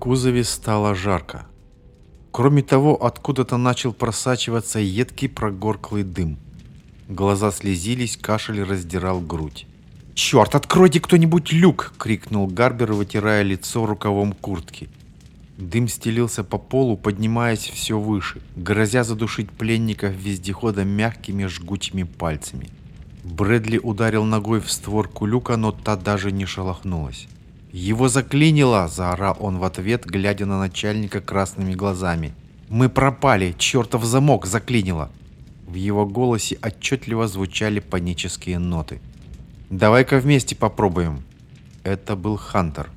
кузове стало жарко. Кроме того, откуда-то начал просачиваться едкий прогорклый дым. Глаза слезились, кашель раздирал грудь. «Черт, откройте кто-нибудь люк!» — крикнул Гарбер, вытирая лицо рукавом куртки. Дым стелился по полу, поднимаясь все выше, грозя задушить пленников вездехода мягкими жгучими пальцами. Брэдли ударил ногой в створку люка, но та даже не шелохнулась. «Его заклинило!» – заорал он в ответ, глядя на начальника красными глазами. «Мы пропали! Чертов замок заклинило!» В его голосе отчетливо звучали панические ноты. «Давай-ка вместе попробуем!» Это был Хантер.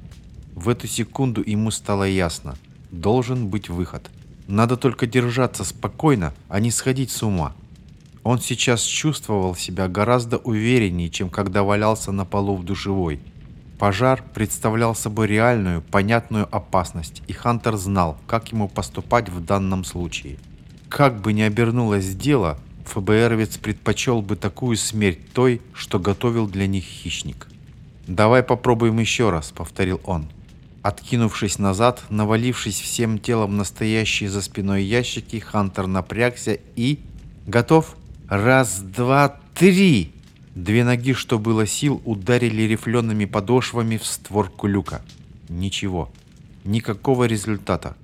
В эту секунду ему стало ясно. Должен быть выход. Надо только держаться спокойно, а не сходить с ума. Он сейчас чувствовал себя гораздо увереннее, чем когда валялся на полу в душевой – Пожар представлял собой реальную, понятную опасность, и Хантер знал, как ему поступать в данном случае. Как бы ни обернулось дело, ФБРовец предпочел бы такую смерть той, что готовил для них хищник. «Давай попробуем еще раз», — повторил он. Откинувшись назад, навалившись всем телом настоящие за спиной ящики, Хантер напрягся и... «Готов? Раз, два, три!» Две ноги, что было сил, ударили рифлеными подошвами в створку люка. Ничего. Никакого результата.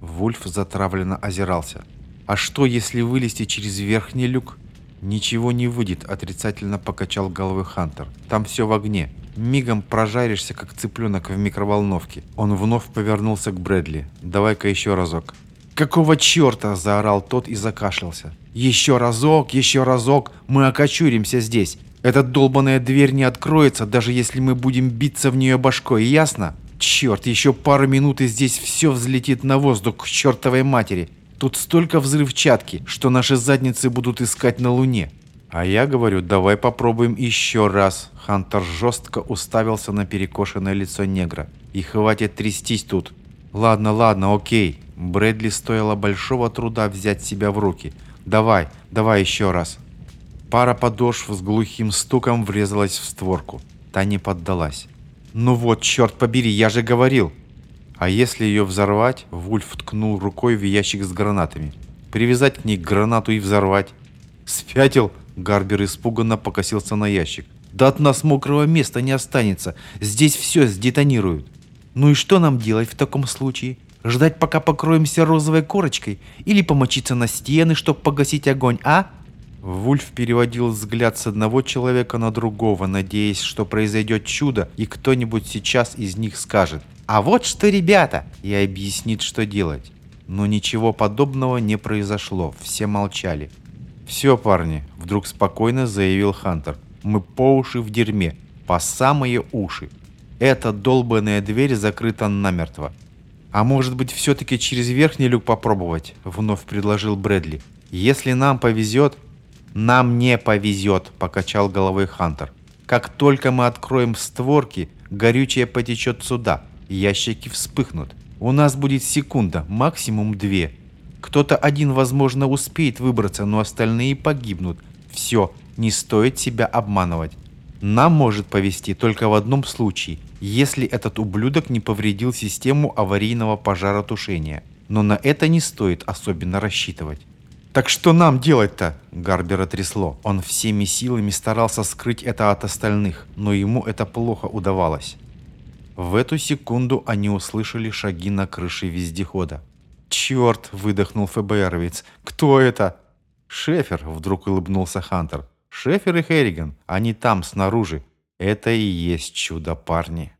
Вульф затравленно озирался. А что, если вылезти через верхний люк? Ничего не выйдет, отрицательно покачал головой Хантер. Там все в огне. Мигом прожаришься, как цыпленок в микроволновке. Он вновь повернулся к Брэдли. Давай-ка еще разок. «Какого черта?» – заорал тот и закашлялся. «Еще разок, еще разок, мы окочуримся здесь. Эта долбаная дверь не откроется, даже если мы будем биться в нее башкой, ясно? Черт, еще пару минут и здесь все взлетит на воздух к чертовой матери. Тут столько взрывчатки, что наши задницы будут искать на Луне. А я говорю, давай попробуем еще раз. Хантер жестко уставился на перекошенное лицо негра. И хватит трястись тут. Ладно, ладно, окей. Брэдли стоило большого труда взять себя в руки. Давай, давай еще раз. Пара подошв с глухим стуком врезалась в створку. Та не поддалась. «Ну вот, черт побери, я же говорил!» А если ее взорвать, Вульф ткнул рукой в ящик с гранатами. Привязать к ней гранату и взорвать. «Спятил?» Гарбер испуганно покосился на ящик. «Да от нас мокрого места не останется. Здесь все сдетонируют». «Ну и что нам делать в таком случае? Ждать, пока покроемся розовой корочкой? Или помочиться на стены, чтобы погасить огонь, а?» Вульф переводил взгляд с одного человека на другого, надеясь, что произойдет чудо, и кто-нибудь сейчас из них скажет «А вот что, ребята!» и объяснит, что делать. Но ничего подобного не произошло, все молчали. «Все, парни», — вдруг спокойно заявил Хантер, — «мы по уши в дерьме, по самые уши. Эта долбанная дверь закрыта намертво. «А может быть, все-таки через верхний люк попробовать?» — вновь предложил Брэдли. «Если нам повезет, «Нам не повезет», — покачал головой Хантер. «Как только мы откроем створки, горючее потечет сюда, ящики вспыхнут. У нас будет секунда, максимум две. Кто-то один, возможно, успеет выбраться, но остальные погибнут. Все, не стоит себя обманывать. Нам может повезти только в одном случае, если этот ублюдок не повредил систему аварийного пожаротушения. Но на это не стоит особенно рассчитывать. «Так что нам делать-то?» Гарбера трясло. Он всеми силами старался скрыть это от остальных, но ему это плохо удавалось. В эту секунду они услышали шаги на крыше вездехода. «Черт!» – выдохнул ФБРовец. «Кто это?» «Шефер!» – вдруг улыбнулся Хантер. «Шефер и Херриган. Они там, снаружи. Это и есть чудо, парни».